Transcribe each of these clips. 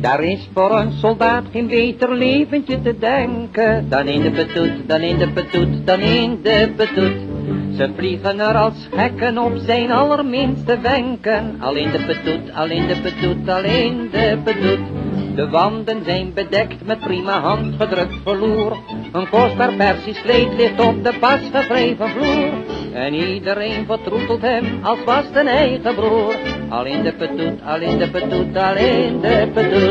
Daar is voor een soldaat geen beter leventje te denken dan in de petoet, dan in de petoet, dan in de petoet. Ze vliegen er als gekken op zijn allerminste wenken. Al in de petoet, al in de petoet, al in de petoet. De wanden zijn bedekt met prima handgedrukt verloer. Een kostbaar persisch kleed ligt op de pas gevreven vloer. En iedereen vertroetelt hem als was zijn eigen broer. Al in de petoet, al in de petoet, al in de petoet.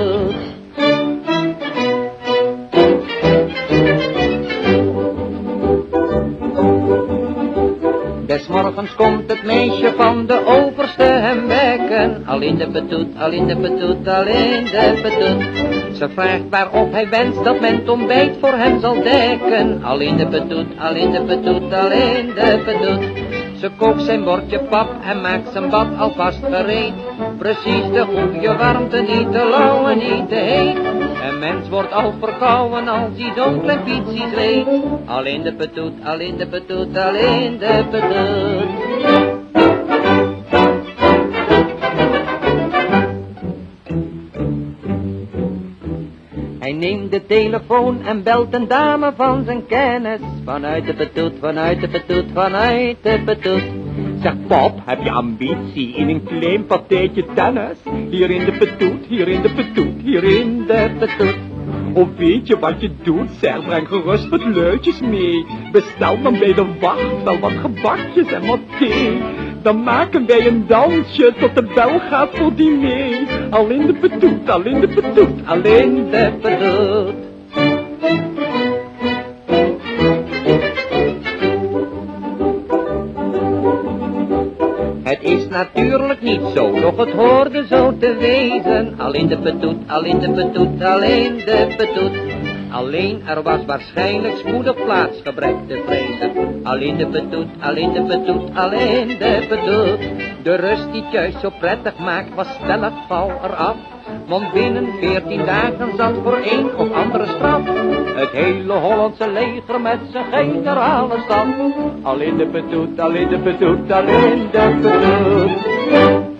Des morgens komt het meisje van de overste hem wekken. Al in de petoet, al in de petoet, al in de petoet. Ze vraagt waarop hij wenst dat men het ontbijt voor hem zal dekken. Al in de petoet, al in de petoet, al in de petoet. Ze kookt zijn bordje pap en maakt zijn bad alvast gereed. Precies de goede warmte, niet te lauw en niet te heet. Een mens wordt al verkouden als hij zo'n klein fietsie zweet. Al in de petoet, al in de petoet, al in de petoet. Hij neemt de telefoon en belt een dame van zijn kennis. Vanuit de petoet, vanuit de petoet, vanuit de petoet. Zeg Bob, heb je ambitie in een klein partijtje tennis? Hier in de petoet, hier in de petoet, hier in de petoet. Of weet je wat je doet? Zeg, breng gerust wat leutjes mee. Bestel dan bij de wacht wel wat gebakjes en wat thee. Dan maken wij een dansje tot de bel gaat voor diner. Al in de petoet, al in de petoet, al in de petoet. Is natuurlijk niet zo, doch het hoorde zo te wezen. Al in de petoet, al in de petoet, al in de petoet. Alleen er was waarschijnlijk spoedig plaatsgebrek te vrezen. Al in de petoet, al in de petoet, al in de petoet. De rust die thuis zo prettig maakt, was stellig val eraf. Want binnen veertien dagen zat voor een of andere straf. Het hele Hollandse leger met zijn generale staf. Al in de petoet, al in de petoet, al in de petoet.